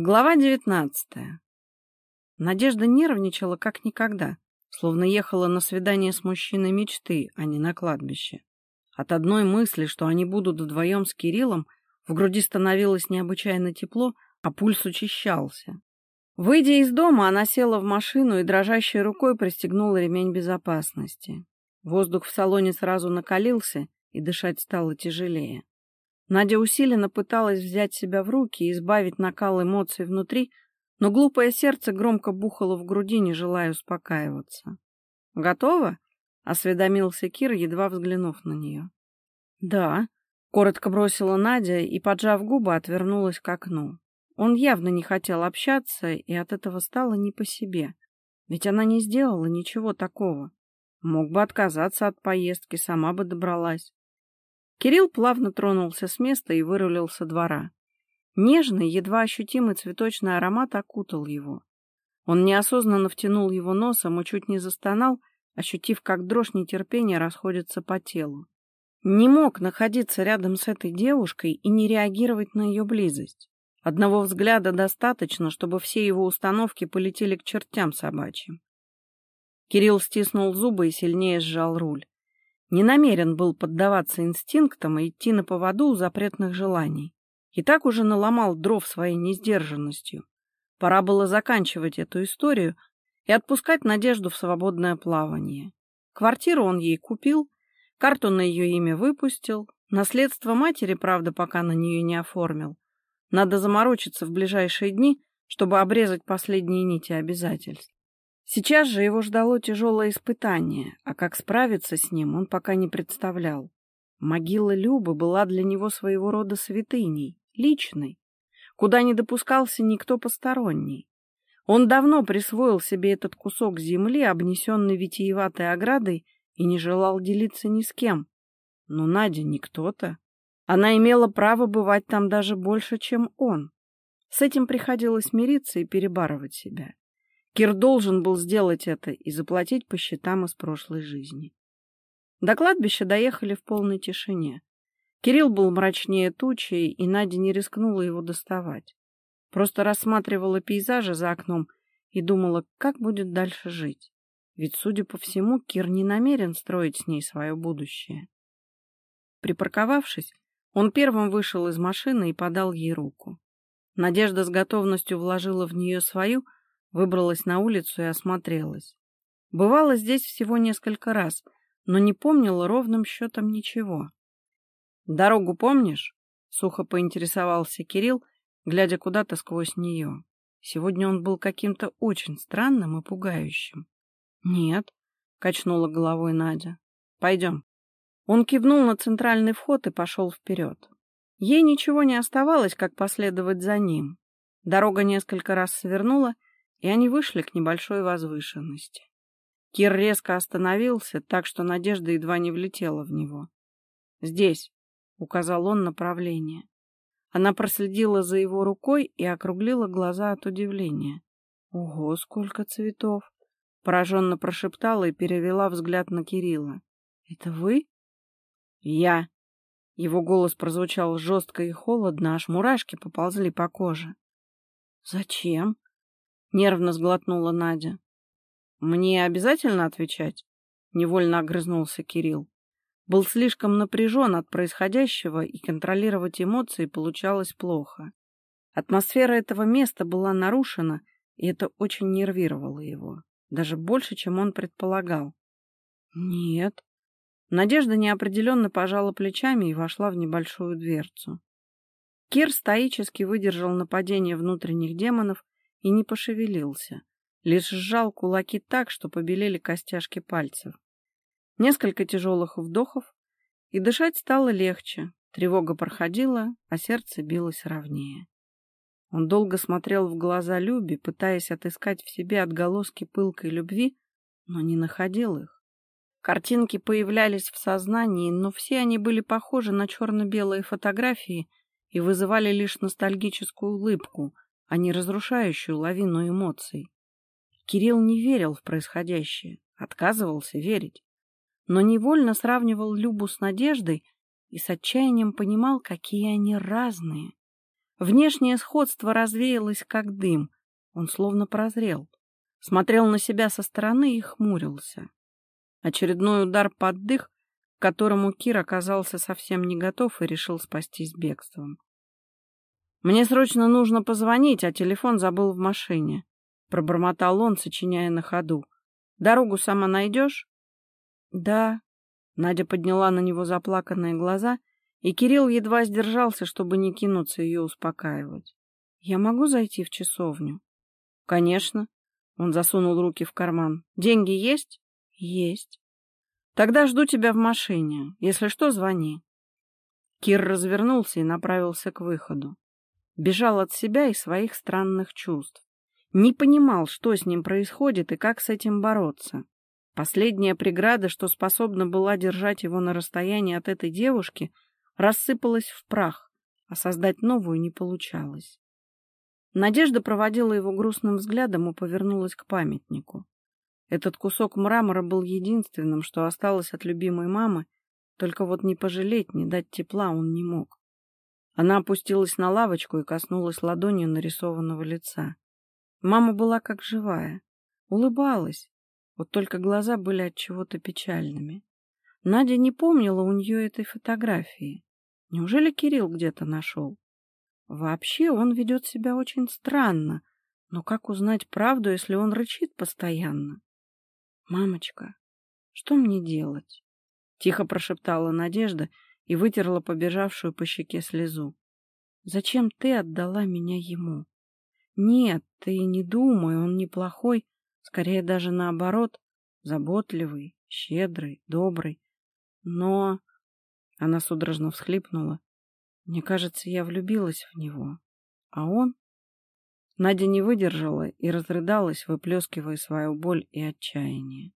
Глава девятнадцатая. Надежда нервничала как никогда, словно ехала на свидание с мужчиной мечты, а не на кладбище. От одной мысли, что они будут вдвоем с Кириллом, в груди становилось необычайно тепло, а пульс учащался. Выйдя из дома, она села в машину и дрожащей рукой пристегнула ремень безопасности. Воздух в салоне сразу накалился, и дышать стало тяжелее. Надя усиленно пыталась взять себя в руки и избавить накал эмоций внутри, но глупое сердце громко бухало в груди, не желая успокаиваться. «Готово?» — осведомился Кир, едва взглянув на нее. «Да», — коротко бросила Надя и, поджав губы, отвернулась к окну. Он явно не хотел общаться, и от этого стало не по себе. Ведь она не сделала ничего такого. Мог бы отказаться от поездки, сама бы добралась. Кирилл плавно тронулся с места и вырулил со двора. Нежный, едва ощутимый цветочный аромат окутал его. Он неосознанно втянул его носом и чуть не застонал, ощутив, как дрожь нетерпения расходится по телу. Не мог находиться рядом с этой девушкой и не реагировать на ее близость. Одного взгляда достаточно, чтобы все его установки полетели к чертям собачьим. Кирилл стиснул зубы и сильнее сжал руль. Не намерен был поддаваться инстинктам и идти на поводу у запретных желаний. И так уже наломал дров своей несдержанностью. Пора было заканчивать эту историю и отпускать Надежду в свободное плавание. Квартиру он ей купил, карту на ее имя выпустил, наследство матери, правда, пока на нее не оформил. Надо заморочиться в ближайшие дни, чтобы обрезать последние нити обязательств. Сейчас же его ждало тяжелое испытание, а как справиться с ним он пока не представлял. Могила Любы была для него своего рода святыней, личной, куда не допускался никто посторонний. Он давно присвоил себе этот кусок земли, обнесенный витиеватой оградой, и не желал делиться ни с кем. Но Надя не кто-то. Она имела право бывать там даже больше, чем он. С этим приходилось мириться и перебарывать себя. Кир должен был сделать это и заплатить по счетам из прошлой жизни. До кладбища доехали в полной тишине. Кирилл был мрачнее тучи, и Надя не рискнула его доставать. Просто рассматривала пейзажи за окном и думала, как будет дальше жить. Ведь, судя по всему, Кир не намерен строить с ней свое будущее. Припарковавшись, он первым вышел из машины и подал ей руку. Надежда с готовностью вложила в нее свою — Выбралась на улицу и осмотрелась. Бывала здесь всего несколько раз, но не помнила ровным счетом ничего. «Дорогу помнишь?» — сухо поинтересовался Кирилл, глядя куда-то сквозь нее. Сегодня он был каким-то очень странным и пугающим. «Нет», — качнула головой Надя. «Пойдем». Он кивнул на центральный вход и пошел вперед. Ей ничего не оставалось, как последовать за ним. Дорога несколько раз свернула, и они вышли к небольшой возвышенности. Кир резко остановился, так что Надежда едва не влетела в него. «Здесь», — указал он направление. Она проследила за его рукой и округлила глаза от удивления. «Ого, сколько цветов!» — пораженно прошептала и перевела взгляд на Кирилла. «Это вы?» «Я!» Его голос прозвучал жестко и холодно, аж мурашки поползли по коже. «Зачем?» — нервно сглотнула Надя. «Мне обязательно отвечать?» — невольно огрызнулся Кирилл. Был слишком напряжен от происходящего, и контролировать эмоции получалось плохо. Атмосфера этого места была нарушена, и это очень нервировало его. Даже больше, чем он предполагал. «Нет». Надежда неопределенно пожала плечами и вошла в небольшую дверцу. Кир стоически выдержал нападение внутренних демонов и не пошевелился, лишь сжал кулаки так, что побелели костяшки пальцев. Несколько тяжелых вдохов, и дышать стало легче, тревога проходила, а сердце билось ровнее. Он долго смотрел в глаза Люби, пытаясь отыскать в себе отголоски пылкой любви, но не находил их. Картинки появлялись в сознании, но все они были похожи на черно-белые фотографии и вызывали лишь ностальгическую улыбку — а не разрушающую лавину эмоций. Кирилл не верил в происходящее, отказывался верить, но невольно сравнивал Любу с Надеждой и с отчаянием понимал, какие они разные. Внешнее сходство развеялось, как дым. Он словно прозрел. Смотрел на себя со стороны и хмурился. Очередной удар под дых, к которому Кир оказался совсем не готов и решил спастись бегством. «Мне срочно нужно позвонить, а телефон забыл в машине», — пробормотал он, сочиняя на ходу. «Дорогу сама найдешь?» «Да». Надя подняла на него заплаканные глаза, и Кирилл едва сдержался, чтобы не кинуться ее успокаивать. «Я могу зайти в часовню?» «Конечно». Он засунул руки в карман. «Деньги есть?» «Есть». «Тогда жду тебя в машине. Если что, звони». Кир развернулся и направился к выходу. Бежал от себя и своих странных чувств. Не понимал, что с ним происходит и как с этим бороться. Последняя преграда, что способна была держать его на расстоянии от этой девушки, рассыпалась в прах, а создать новую не получалось. Надежда проводила его грустным взглядом и повернулась к памятнику. Этот кусок мрамора был единственным, что осталось от любимой мамы, только вот не пожалеть, не дать тепла он не мог. Она опустилась на лавочку и коснулась ладонью нарисованного лица. Мама была как живая, улыбалась, вот только глаза были от чего-то печальными. Надя не помнила у нее этой фотографии. Неужели Кирилл где-то нашел? Вообще он ведет себя очень странно, но как узнать правду, если он рычит постоянно? «Мамочка, что мне делать?» — тихо прошептала Надежда и вытерла побежавшую по щеке слезу. «Зачем ты отдала меня ему?» «Нет, ты не думай, он неплохой, скорее даже наоборот, заботливый, щедрый, добрый. Но...» Она судорожно всхлипнула. «Мне кажется, я влюбилась в него. А он...» Надя не выдержала и разрыдалась, выплескивая свою боль и отчаяние.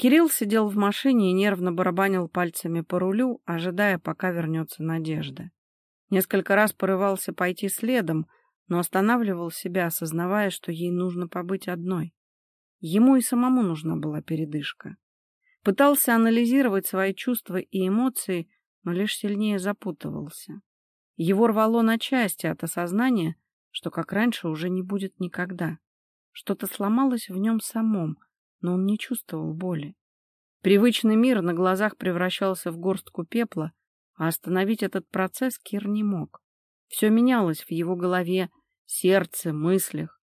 Кирилл сидел в машине и нервно барабанил пальцами по рулю, ожидая, пока вернется Надежда. Несколько раз порывался пойти следом, но останавливал себя, осознавая, что ей нужно побыть одной. Ему и самому нужна была передышка. Пытался анализировать свои чувства и эмоции, но лишь сильнее запутывался. Его рвало на части от осознания, что как раньше уже не будет никогда. Что-то сломалось в нем самом — но он не чувствовал боли. Привычный мир на глазах превращался в горстку пепла, а остановить этот процесс Кир не мог. Все менялось в его голове, сердце, мыслях.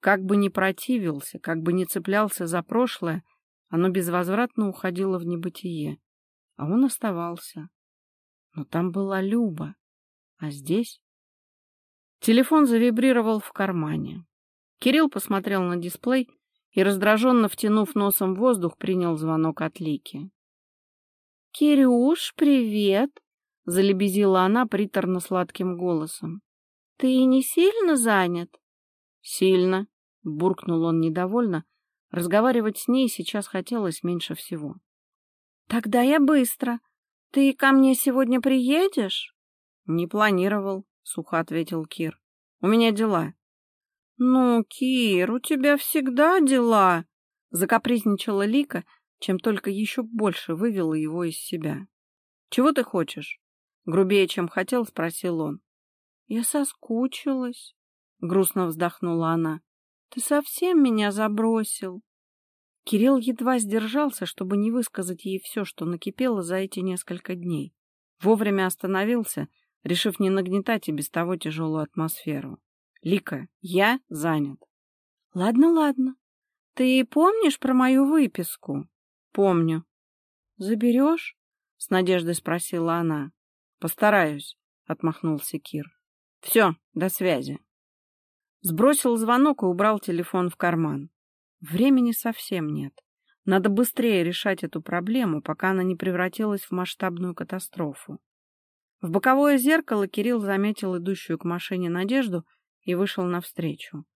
Как бы ни противился, как бы ни цеплялся за прошлое, оно безвозвратно уходило в небытие. А он оставался. Но там была Люба. А здесь... Телефон завибрировал в кармане. Кирилл посмотрел на дисплей и, раздраженно втянув носом воздух, принял звонок от Лики. «Кирюш, привет!» — залебезила она приторно-сладким голосом. «Ты не сильно занят?» «Сильно», — буркнул он недовольно. Разговаривать с ней сейчас хотелось меньше всего. «Тогда я быстро. Ты ко мне сегодня приедешь?» «Не планировал», — сухо ответил Кир. «У меня дела». «Ну, Кир, у тебя всегда дела!» — закапризничала Лика, чем только еще больше вывела его из себя. «Чего ты хочешь?» — грубее, чем хотел, спросил он. «Я соскучилась», — грустно вздохнула она. «Ты совсем меня забросил». Кирилл едва сдержался, чтобы не высказать ей все, что накипело за эти несколько дней. Вовремя остановился, решив не нагнетать и без того тяжелую атмосферу. Лика, я занят. Ладно, ладно. Ты помнишь про мою выписку? Помню. Заберешь? С надеждой спросила она. Постараюсь, отмахнулся Кир. Все, до связи. Сбросил звонок и убрал телефон в карман. Времени совсем нет. Надо быстрее решать эту проблему, пока она не превратилась в масштабную катастрофу. В боковое зеркало Кирилл заметил идущую к машине Надежду и вышел навстречу.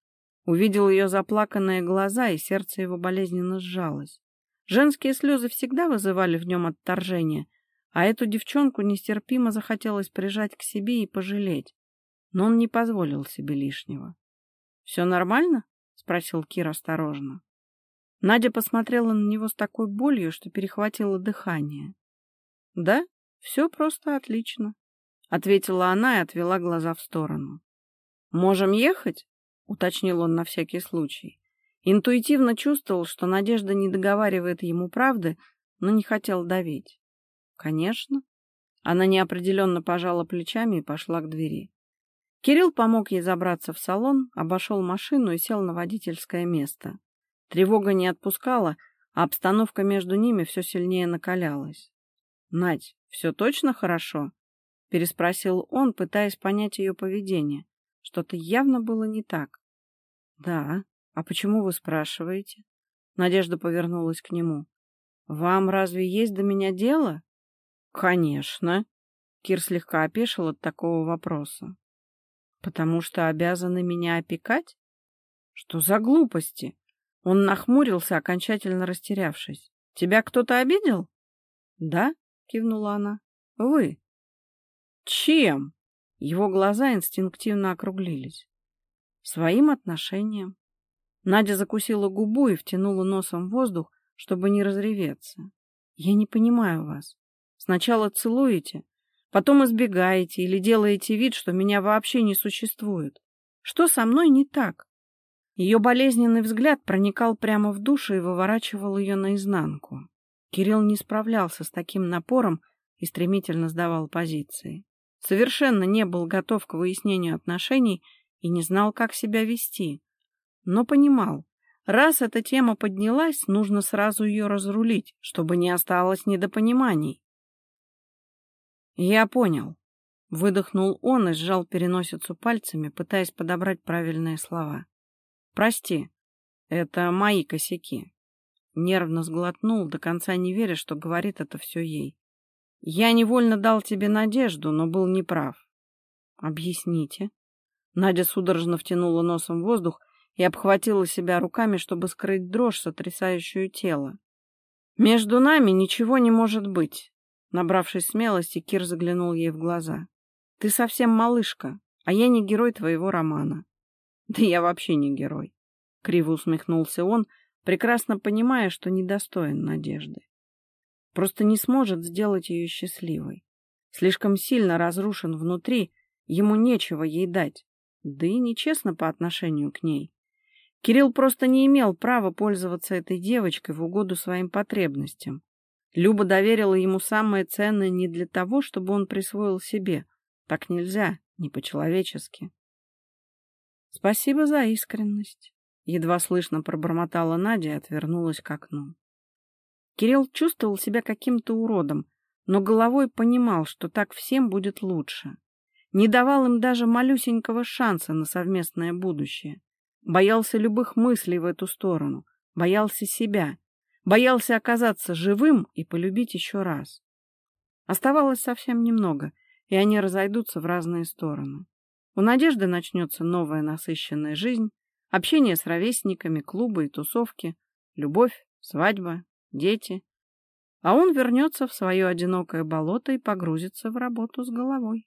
Увидел ее заплаканные глаза, и сердце его болезненно сжалось. Женские слезы всегда вызывали в нем отторжение, а эту девчонку нестерпимо захотелось прижать к себе и пожалеть. Но он не позволил себе лишнего. — Все нормально? — спросил Кир осторожно. Надя посмотрела на него с такой болью, что перехватило дыхание. — Да, все просто отлично. ответила она и отвела глаза в сторону. Можем ехать? уточнил он на всякий случай. Интуитивно чувствовал, что Надежда не договаривает ему правды, но не хотел давить. Конечно. Она неопределенно пожала плечами и пошла к двери. Кирилл помог ей забраться в салон, обошел машину и сел на водительское место. Тревога не отпускала, а обстановка между ними все сильнее накалялась. — Надь, все точно хорошо? — переспросил он, пытаясь понять ее поведение. Что-то явно было не так. — Да. А почему вы спрашиваете? Надежда повернулась к нему. — Вам разве есть до меня дело? — Конечно. Кир слегка опешил от такого вопроса. Потому что обязаны меня опекать? Что за глупости? Он нахмурился, окончательно растерявшись. Тебя кто-то обидел? Да, кивнула она. Вы. Чем? Его глаза инстинктивно округлились. Своим отношением. Надя закусила губу и втянула носом воздух, чтобы не разреветься. Я не понимаю вас. Сначала целуете, Потом избегаете или делаете вид, что меня вообще не существует. Что со мной не так? Ее болезненный взгляд проникал прямо в душу и выворачивал ее наизнанку. Кирилл не справлялся с таким напором и стремительно сдавал позиции. Совершенно не был готов к выяснению отношений и не знал, как себя вести. Но понимал, раз эта тема поднялась, нужно сразу ее разрулить, чтобы не осталось недопониманий. «Я понял», — выдохнул он и сжал переносицу пальцами, пытаясь подобрать правильные слова. «Прости, это мои косяки». Нервно сглотнул, до конца не веря, что говорит это все ей. «Я невольно дал тебе надежду, но был неправ». «Объясните». Надя судорожно втянула носом воздух и обхватила себя руками, чтобы скрыть дрожь, сотрясающую тело. «Между нами ничего не может быть. Набравшись смелости, Кир заглянул ей в глаза. «Ты совсем малышка, а я не герой твоего романа». «Да я вообще не герой», — криво усмехнулся он, прекрасно понимая, что недостоин надежды. Просто не сможет сделать ее счастливой. Слишком сильно разрушен внутри, ему нечего ей дать, да и нечестно по отношению к ней. Кирилл просто не имел права пользоваться этой девочкой в угоду своим потребностям. Люба доверила ему самое ценное не для того, чтобы он присвоил себе. Так нельзя, не по-человечески. Спасибо за искренность. Едва слышно пробормотала Надя и отвернулась к окну. Кирилл чувствовал себя каким-то уродом, но головой понимал, что так всем будет лучше. Не давал им даже малюсенького шанса на совместное будущее. Боялся любых мыслей в эту сторону, боялся себя Боялся оказаться живым и полюбить еще раз. Оставалось совсем немного, и они разойдутся в разные стороны. У Надежды начнется новая насыщенная жизнь, общение с ровесниками, клубы и тусовки, любовь, свадьба, дети. А он вернется в свое одинокое болото и погрузится в работу с головой.